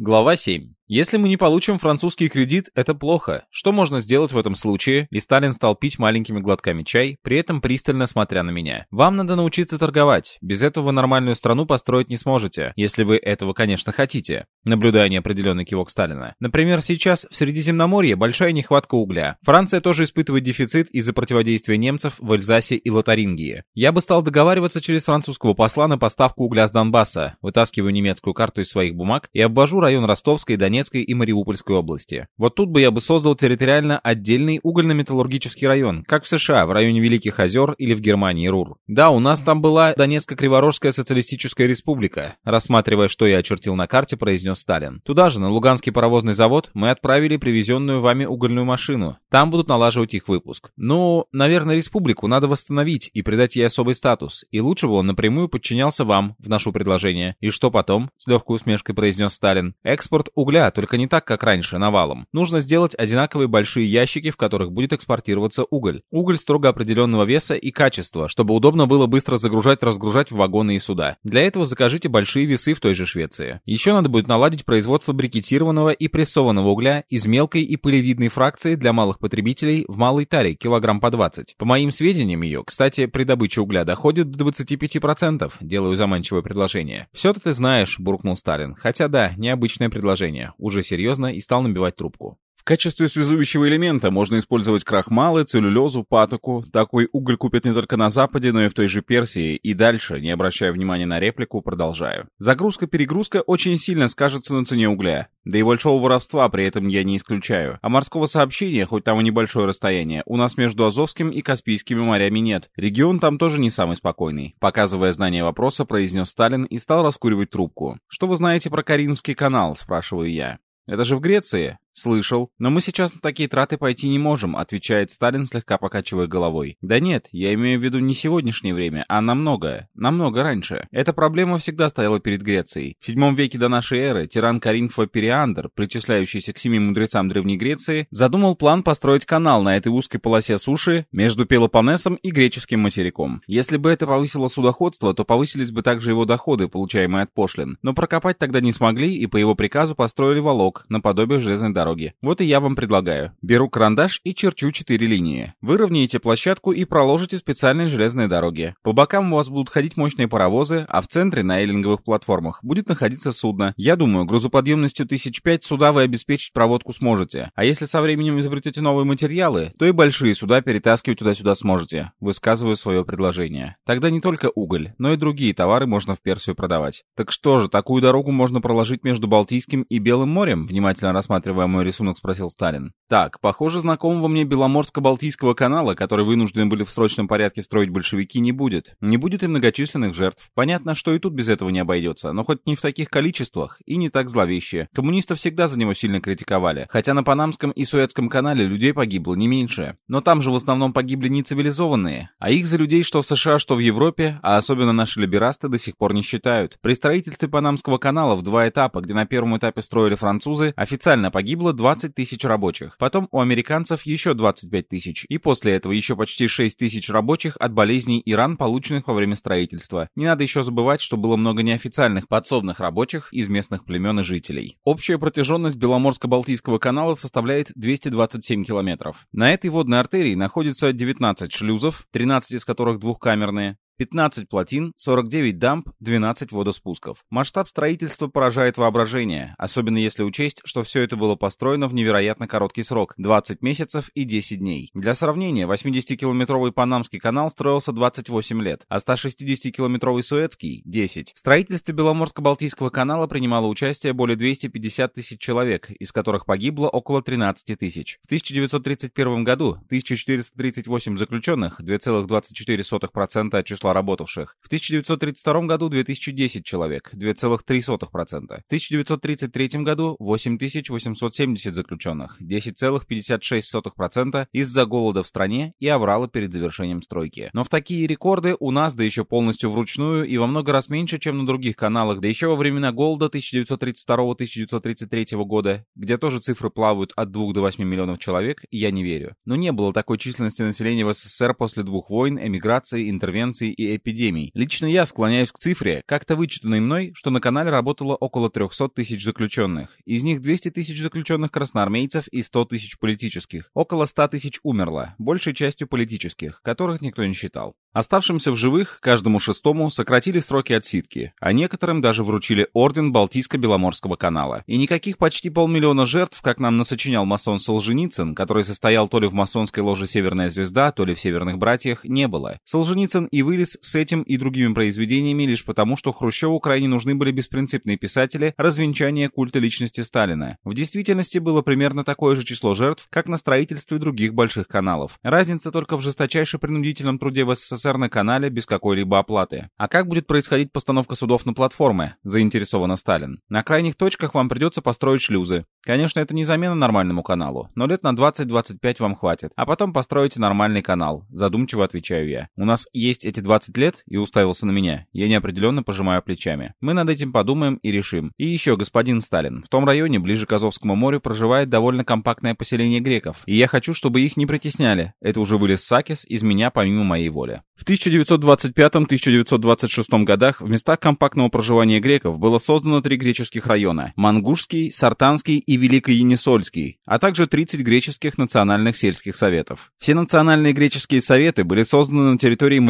Глава 7. Если мы не получим французский кредит, это плохо. Что можно сделать в этом случае? И стал пить маленькими глотками чай, при этом пристально смотря на меня. Вам надо научиться торговать. Без этого вы нормальную страну построить не сможете, если вы этого, конечно, хотите. Наблюдая неопределенный кивок Сталина. Например, сейчас в Средиземноморье большая нехватка угля. Франция тоже испытывает дефицит из-за противодействия немцев в Эльзасе и Лотарингии. Я бы стал договариваться через французского посла на поставку угля с Донбасса, вытаскиваю немецкую карту из своих бумаг и обвожу район Ростовской и Донецкой Донецкой и Мариупольской области. Вот тут бы я бы создал территориально отдельный угольно-металлургический район, как в США, в районе Великих озер или в Германии РУР. Да, у нас там была Донецко-Криворожская социалистическая республика, рассматривая, что я очертил на карте, произнес Сталин. Туда же, на Луганский паровозный завод, мы отправили привезенную вами угольную машину. Там будут налаживать их выпуск. Ну, наверное, республику надо восстановить и придать ей особый статус. И лучше бы он напрямую подчинялся вам, в нашу предложение. И что потом? С легкой усмешкой произнес Сталин. Экспорт угля только не так, как раньше, навалом. Нужно сделать одинаковые большие ящики, в которых будет экспортироваться уголь. Уголь строго определенного веса и качества, чтобы удобно было быстро загружать-разгружать в вагоны и суда. Для этого закажите большие весы в той же Швеции. Еще надо будет наладить производство брикетированного и прессованного угля из мелкой и пылевидной фракции для малых потребителей в малой таре, килограмм по 20. По моим сведениям ее, кстати, при добыче угля доходит до 25%, делаю заманчивое предложение. «Все-то ты знаешь», — буркнул Сталин. Хотя да, необычное предложение уже серьезно и стал набивать трубку. Качестве связующего элемента можно использовать крахмалы, целлюлезу, патоку. Такой уголь купят не только на Западе, но и в той же Персии. И дальше, не обращая внимания на реплику, продолжаю. Загрузка-перегрузка очень сильно скажется на цене угля. Да и большого воровства при этом я не исключаю. А морского сообщения, хоть там и небольшое расстояние, у нас между Азовским и Каспийскими морями нет. Регион там тоже не самый спокойный. Показывая знание вопроса, произнес Сталин и стал раскуривать трубку. «Что вы знаете про Каримский канал?» – спрашиваю я. «Это же в Греции?» «Слышал. Но мы сейчас на такие траты пойти не можем», — отвечает Сталин, слегка покачивая головой. «Да нет, я имею в виду не сегодняшнее время, а намного, намного раньше. Эта проблема всегда стояла перед Грецией. В седьмом веке до нашей эры тиран Каринфа Периандр, причисляющийся к семи мудрецам Древней Греции, задумал план построить канал на этой узкой полосе суши между Пелопоннесом и греческим материком. Если бы это повысило судоходство, то повысились бы также его доходы, получаемые от пошлин. Но прокопать тогда не смогли, и по его приказу построили волок, наподобие железной дороги дороги. Вот и я вам предлагаю. Беру карандаш и черчу четыре линии. Выровняете площадку и проложите специальные железные дороги. По бокам у вас будут ходить мощные паровозы, а в центре на эллинговых платформах будет находиться судно. Я думаю, грузоподъемностью тысяч пять суда вы обеспечить проводку сможете. А если со временем изобретете новые материалы, то и большие суда перетаскивать туда-сюда сможете. Высказываю свое предложение. Тогда не только уголь, но и другие товары можно в Персию продавать. Так что же, такую дорогу можно проложить между Балтийским и Белым морем, внимательно рассматривая мой рисунок спросил Сталин. Так, похоже, знакомого мне Беломорско-Балтийского канала, который вынуждены были в срочном порядке строить большевики, не будет. Не будет и многочисленных жертв. Понятно, что и тут без этого не обойдется, но хоть не в таких количествах и не так зловеще. Коммунистов всегда за него сильно критиковали, хотя на Панамском и Суэцком канале людей погибло не меньше. Но там же в основном погибли не цивилизованные, а их за людей что в США, что в Европе, а особенно наши либерасты до сих пор не считают. При строительстве Панамского канала в два этапа, где на первом этапе строили французы, официально погибло 20 тысяч рабочих. Потом у американцев еще 25 тысяч. И после этого еще почти 6 тысяч рабочих от болезней и ран, полученных во время строительства. Не надо еще забывать, что было много неофициальных подсобных рабочих из местных племен и жителей. Общая протяженность Беломорско-Балтийского канала составляет 227 километров. На этой водной артерии находится 19 шлюзов, 13 из которых двухкамерные, 15 плотин, 49 дамб, 12 водоспусков. Масштаб строительства поражает воображение, особенно если учесть, что все это было построено в невероятно короткий срок – 20 месяцев и 10 дней. Для сравнения, 80-километровый Панамский канал строился 28 лет, а 160-километровый Суэцкий – 10. В строительстве Беломорско-Балтийского канала принимало участие более 250 тысяч человек, из которых погибло около 13 тысяч. В 1931 году 1438 заключенных, 2,24% от числа числа работавших. В 1932 году 2010 человек, 2,3%. В 1933 году 8870 заключенных, 10,56% из-за голода в стране и аврала перед завершением стройки. Но в такие рекорды у нас, да еще полностью вручную и во много раз меньше, чем на других каналах, да еще во времена голода 1932-1933 года, где тоже цифры плавают от 2 до 8 миллионов человек, я не верю. Но не было такой численности населения в СССР после двух войн, эмиграции, интервенций и эпидемий. Лично я склоняюсь к цифре, как-то вычитанной мной, что на канале работало около 300 тысяч заключенных. Из них 200 тысяч заключенных красноармейцев и 100 тысяч политических. Около 100 тысяч умерло, большей частью политических, которых никто не считал. Оставшимся в живых, каждому шестому, сократили сроки отсидки, а некоторым даже вручили орден Балтийско-Беломорского канала. И никаких почти полмиллиона жертв, как нам насочинял масон Солженицын, который состоял то ли в масонской ложе «Северная звезда», то ли в «Северных братьях», не было. Солженицын и вылез с этим и другими произведениями лишь потому, что Хрущеву крайне нужны были беспринципные писатели развенчания культа личности Сталина. В действительности было примерно такое же число жертв, как на строительстве других больших каналов. Разница только в жесточайше принудительном труде в СССР на канале без какой-либо оплаты. А как будет происходить постановка судов на платформы? Заинтересована Сталин. На крайних точках вам придется построить шлюзы. Конечно, это не замена нормальному каналу, но лет на 20-25 вам хватит. А потом построите нормальный канал. Задумчиво отвечаю я. У нас есть эти 20 лет и уставился на меня. Я неопределенно пожимаю плечами. Мы над этим подумаем и решим. И еще, господин Сталин, в том районе, ближе к Азовскому морю, проживает довольно компактное поселение греков. И я хочу, чтобы их не притесняли. Это уже вылез Сакис из меня помимо моей воли. В 1925-1926 годах в местах компактного проживания греков было создано три греческих района – Мангушский, Сартанский и Великоенисольский, а также 30 греческих национальных сельских советов. Все национальные греческие советы были созданы на территории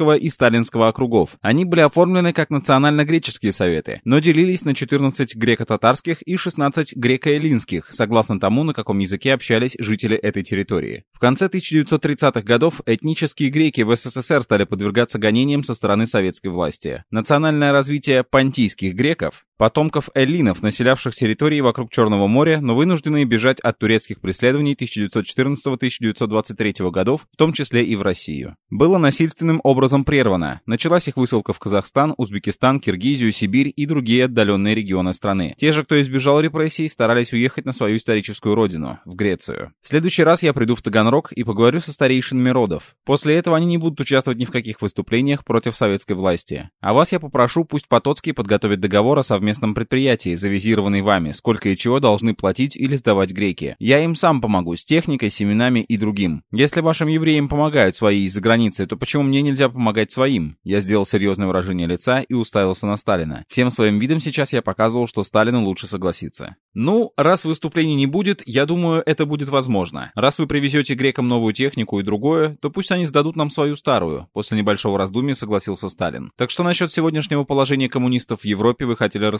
Мариупольского и Сталинского округов. Они были оформлены как национально-греческие советы, но делились на 14 греко-татарских и 16 греко-эллинских, согласно тому, на каком языке общались жители этой территории. В конце 1930-х годов этнические греки в СССР стали подвергаться гонениям со стороны советской власти. Национальное развитие пантийских греков потомков эллинов, населявших территории вокруг Черного моря, но вынужденные бежать от турецких преследований 1914-1923 годов, в том числе и в Россию. Было насильственным образом прервано. Началась их высылка в Казахстан, Узбекистан, Киргизию, Сибирь и другие отдаленные регионы страны. Те же, кто избежал репрессий, старались уехать на свою историческую родину, в Грецию. В следующий раз я приду в Таганрог и поговорю со старейшинами родов. После этого они не будут участвовать ни в каких выступлениях против советской власти. А вас я попрошу, пусть Потоцкий подготовит договор о совместном совместном предприятии, завизированный вами, сколько и чего должны платить или сдавать греки. Я им сам помогу, с техникой, семенами и другим. Если вашим евреям помогают свои из-за границы, то почему мне нельзя помогать своим? Я сделал серьезное выражение лица и уставился на Сталина. Всем своим видом сейчас я показывал, что Сталину лучше согласиться. Ну, раз выступлений не будет, я думаю, это будет возможно. Раз вы привезете грекам новую технику и другое, то пусть они сдадут нам свою старую. После небольшого раздумья согласился Сталин. Так что насчет сегодняшнего положения коммунистов в Европе вы хотели рассказать?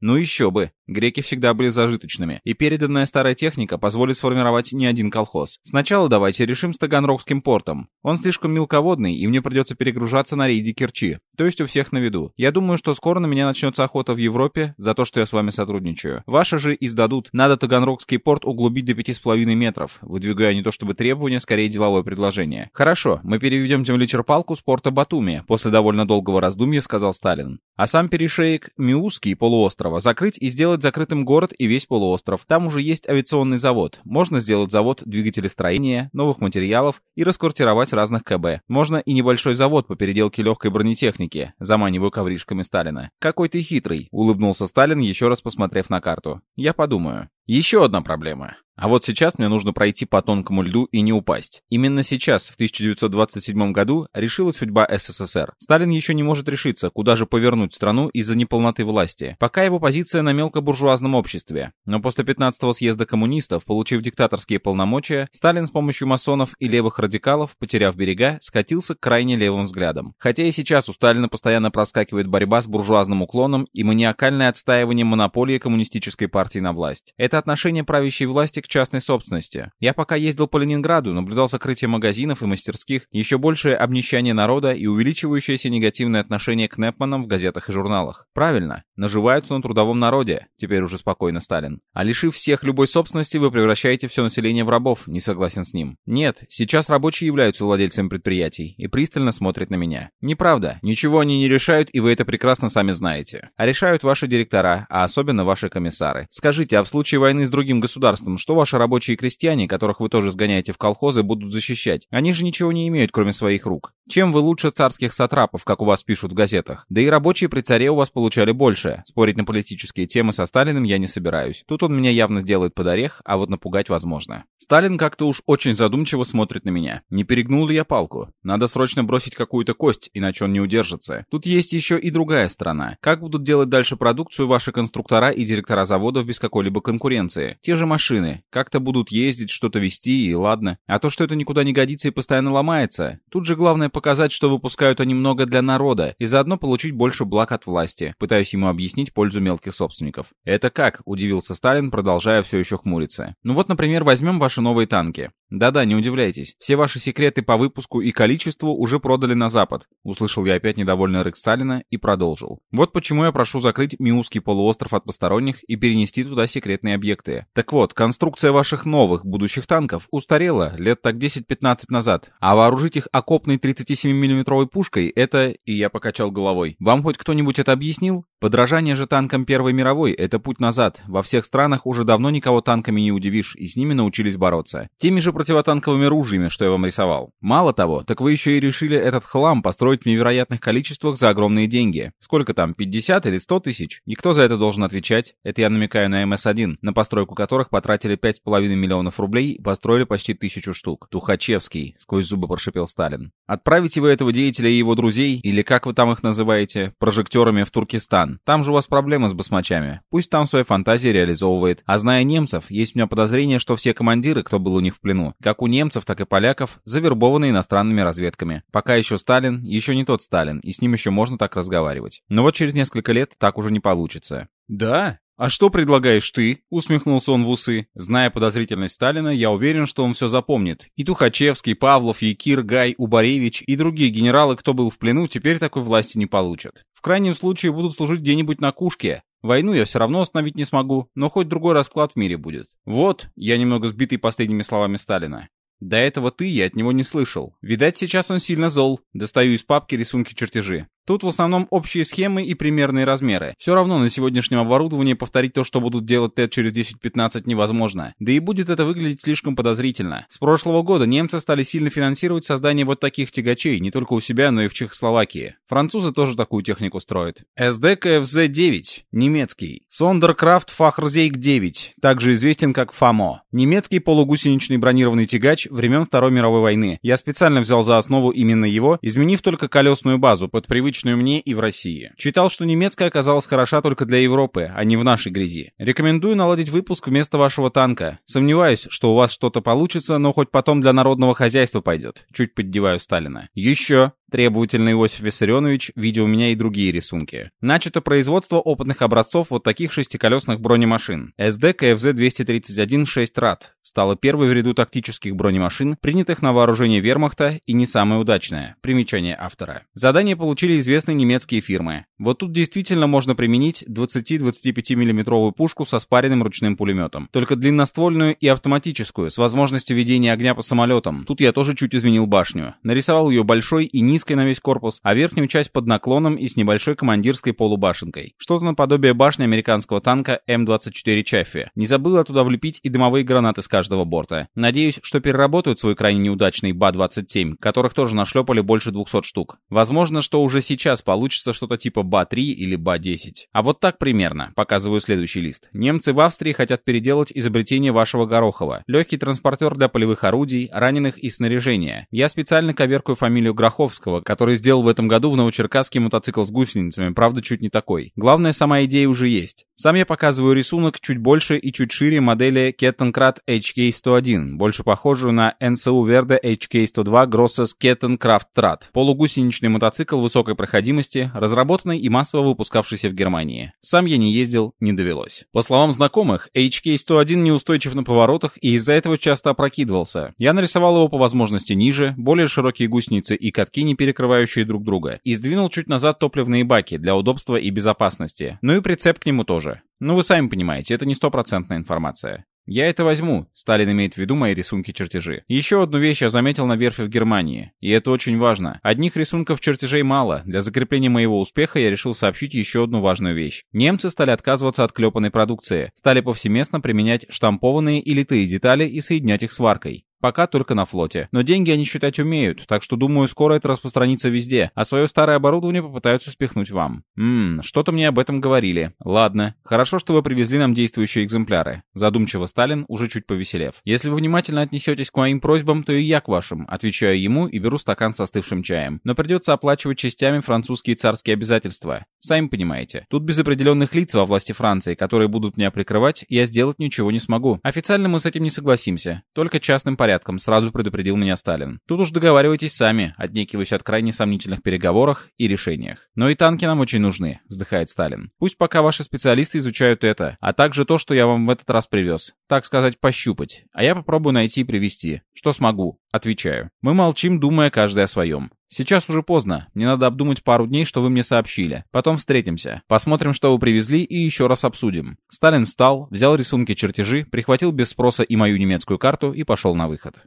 Ну еще бы. Греки всегда были зажиточными. И переданная старая техника позволит сформировать не один колхоз. Сначала давайте решим с Таганрогским портом. Он слишком мелководный, и мне придется перегружаться на рейде Керчи. То есть у всех на виду. Я думаю, что скоро на меня начнется охота в Европе за то, что я с вами сотрудничаю. Ваша же издадут. Надо Таганрогский порт углубить до 5,5 метров, выдвигая не то чтобы требования, скорее деловое предложение. Хорошо, мы переведем землечерпалку с порта Батуми, после довольно долгого раздумья сказал Сталин. А сам перешеек Миузский полуострова закрыть и сделать закрытым город и весь полуостров. Там уже есть авиационный завод. Можно сделать завод двигателестроения, новых материалов и расквартировать разных КБ. Можно и небольшой завод по переделке легкой бронетехники, заманиваю ковришками Сталина. Какой ты хитрый, улыбнулся Сталин, еще раз посмотрев на карту. Я подумаю. Еще одна проблема. А вот сейчас мне нужно пройти по тонкому льду и не упасть. Именно сейчас, в 1927 году, решилась судьба СССР. Сталин еще не может решиться, куда же повернуть страну из-за неполноты власти. Пока его позиция на мелкобуржуазном обществе. Но после 15-го съезда коммунистов, получив диктаторские полномочия, Сталин с помощью масонов и левых радикалов, потеряв берега, скатился к крайне левым взглядам. Хотя и сейчас у Сталина постоянно проскакивает борьба с буржуазным уклоном и маниакальное отстаивание монополии коммунистической партии на власть. Это отношение правящей власти к частной собственности. Я пока ездил по Ленинграду, наблюдал закрытие магазинов и мастерских, еще большее обнищание народа и увеличивающееся негативное отношение к Непманам в газетах и журналах. Правильно, наживаются на трудовом народе, теперь уже спокойно Сталин. А лишив всех любой собственности, вы превращаете все население в рабов, не согласен с ним. Нет, сейчас рабочие являются владельцами предприятий и пристально смотрят на меня. Неправда, ничего они не решают, и вы это прекрасно сами знаете. А решают ваши директора, а особенно ваши комиссары. Скажите, а в случае войны с другим государством, что ваши рабочие и крестьяне, которых вы тоже сгоняете в колхозы, будут защищать? Они же ничего не имеют, кроме своих рук. Чем вы лучше царских сатрапов, как у вас пишут в газетах? Да и рабочие при царе у вас получали больше. Спорить на политические темы со Сталиным я не собираюсь. Тут он меня явно сделает под орех, а вот напугать возможно. Сталин как-то уж очень задумчиво смотрит на меня. Не перегнул ли я палку? Надо срочно бросить какую-то кость, иначе он не удержится. Тут есть еще и другая сторона. Как будут делать дальше продукцию ваши конструктора и директора заводов без какой-либо конкуренции? Те же машины. Как-то будут ездить, что-то вести, и ладно. А то, что это никуда не годится и постоянно ломается. Тут же главное показать, что выпускают они много для народа, и заодно получить больше благ от власти. Пытаюсь ему объяснить пользу мелких собственников. «Это как?» – удивился Сталин, продолжая все еще хмуриться. «Ну вот, например, возьмем ваши новые танки. Да-да, не удивляйтесь. Все ваши секреты по выпуску и количеству уже продали на Запад. Услышал я опять недовольный рык Сталина и продолжил. Вот почему я прошу закрыть Миусский полуостров от посторонних и перенести туда секретные объекты. Так вот, конструкция ваших новых будущих танков устарела лет так 10-15 назад, а вооружить их окопной 37 миллиметровой пушкой — это... И я покачал головой. Вам хоть кто-нибудь это объяснил? Подражание же танкам Первой мировой — это путь назад. Во всех странах уже давно никого танками не удивишь, и с ними научились бороться. Теми же противотанковыми ружьями, что я вам рисовал. Мало того, так вы еще и решили этот хлам построить в невероятных количествах за огромные деньги. Сколько там, 50 или 100 тысяч? И кто за это должен отвечать? Это я намекаю на МС-1, на постройку которых потратили 5,5 миллионов рублей и построили почти тысячу штук. Тухачевский, сквозь зубы прошипел Сталин. Отправите вы этого деятеля и его друзей, или как вы там их называете, прожекторами в Туркестан, Казахстан. Там же у вас проблемы с басмачами. Пусть там свои фантазии реализовывает. А зная немцев, есть у меня подозрение, что все командиры, кто был у них в плену, как у немцев, так и поляков, завербованы иностранными разведками. Пока еще Сталин, еще не тот Сталин, и с ним еще можно так разговаривать. Но вот через несколько лет так уже не получится. «Да? «А что предлагаешь ты?» — усмехнулся он в усы. Зная подозрительность Сталина, я уверен, что он все запомнит. И Тухачевский, Павлов, Якир, Гай, Убаревич и другие генералы, кто был в плену, теперь такой власти не получат. В крайнем случае будут служить где-нибудь на кушке. Войну я все равно остановить не смогу, но хоть другой расклад в мире будет. Вот, я немного сбитый последними словами Сталина. До этого ты я от него не слышал. Видать, сейчас он сильно зол. Достаю из папки рисунки-чертежи. Тут в основном общие схемы и примерные размеры. Все равно на сегодняшнем оборудовании повторить то, что будут делать лет через 10-15 невозможно. Да и будет это выглядеть слишком подозрительно. С прошлого года немцы стали сильно финансировать создание вот таких тягачей, не только у себя, но и в Чехословакии. Французы тоже такую технику строят. SdKfz-9, немецкий. Sonderkraftfahrzeug-9, также известен как FAMO. Немецкий полугусеничный бронированный тягач времен Второй мировой войны. Я специально взял за основу именно его, изменив только колесную базу под привычный привычную мне и в России. Читал, что немецкая оказалась хороша только для Европы, а не в нашей грязи. Рекомендую наладить выпуск вместо вашего танка. Сомневаюсь, что у вас что-то получится, но хоть потом для народного хозяйства пойдет. Чуть поддеваю Сталина. Еще. Требовательный Иосиф Виссарионович, видя у меня и другие рисунки. Начато производство опытных образцов вот таких шестиколесных бронемашин. SdKfz-231 6 Rad стала первой в ряду тактических бронемашин, принятых на вооружение вермахта и не самое удачное. Примечание автора. Задание получили известные немецкие фирмы. Вот тут действительно можно применить 20-25 миллиметровую пушку со спаренным ручным пулеметом. Только длинноствольную и автоматическую, с возможностью ведения огня по самолетам. Тут я тоже чуть изменил башню. Нарисовал ее большой и низкой низкой на весь корпус, а верхнюю часть под наклоном и с небольшой командирской полубашенкой. Что-то наподобие башни американского танка М-24 Чаффи. Не забыла туда влепить и дымовые гранаты с каждого борта. Надеюсь, что переработают свой крайне неудачный БА-27, которых тоже нашлепали больше 200 штук. Возможно, что уже сейчас получится что-то типа БА-3 или БА-10. А вот так примерно. Показываю следующий лист. Немцы в Австрии хотят переделать изобретение вашего Горохова. Легкий транспортер для полевых орудий, раненых и снаряжения. Я специально коверкаю фамилию Гроховского, Жуковского, который сделал в этом году в Новочеркасске мотоцикл с гусеницами, правда чуть не такой. Главное, сама идея уже есть. Сам я показываю рисунок чуть больше и чуть шире модели Kettenkrad HK101, больше похожую на NSU Verde HK102 Grosses Kettenkraft Trad. Полугусеничный мотоцикл высокой проходимости, разработанный и массово выпускавшийся в Германии. Сам я не ездил, не довелось. По словам знакомых, HK101 неустойчив на поворотах и из-за этого часто опрокидывался. Я нарисовал его по возможности ниже, более широкие гусеницы и катки не перекрывающие друг друга, и сдвинул чуть назад топливные баки для удобства и безопасности. Ну и прицеп к нему тоже. Ну вы сами понимаете, это не стопроцентная информация. Я это возьму. Сталин имеет в виду мои рисунки-чертежи. Еще одну вещь я заметил на верфи в Германии. И это очень важно. Одних рисунков чертежей мало. Для закрепления моего успеха я решил сообщить еще одну важную вещь. Немцы стали отказываться от клепанной продукции. Стали повсеместно применять штампованные и литые детали и соединять их сваркой. Пока только на флоте. Но деньги они считать умеют, так что думаю, скоро это распространится везде, а свое старое оборудование попытаются спихнуть вам. Ммм, что-то мне об этом говорили. Ладно, хорошо, что вы привезли нам действующие экземпляры. Задумчиво Сталин, уже чуть повеселев. Если вы внимательно отнесетесь к моим просьбам, то и я к вашим. Отвечаю ему и беру стакан с остывшим чаем. Но придется оплачивать частями французские царские обязательства. Сами понимаете. Тут без определенных лиц во власти Франции, которые будут меня прикрывать, я сделать ничего не смогу. Официально мы с этим не согласимся. Только частным порядком порядком, сразу предупредил меня Сталин. Тут уж договаривайтесь сами, отнекиваясь от крайне сомнительных переговорах и решениях. Но и танки нам очень нужны, вздыхает Сталин. Пусть пока ваши специалисты изучают это, а также то, что я вам в этот раз привез. Так сказать, пощупать. А я попробую найти и привезти. Что смогу. Отвечаю. Мы молчим, думая каждый о своем. Сейчас уже поздно. Мне надо обдумать пару дней, что вы мне сообщили. Потом встретимся. Посмотрим, что вы привезли, и еще раз обсудим. Сталин встал, взял рисунки чертежи, прихватил без спроса и мою немецкую карту и пошел на выход.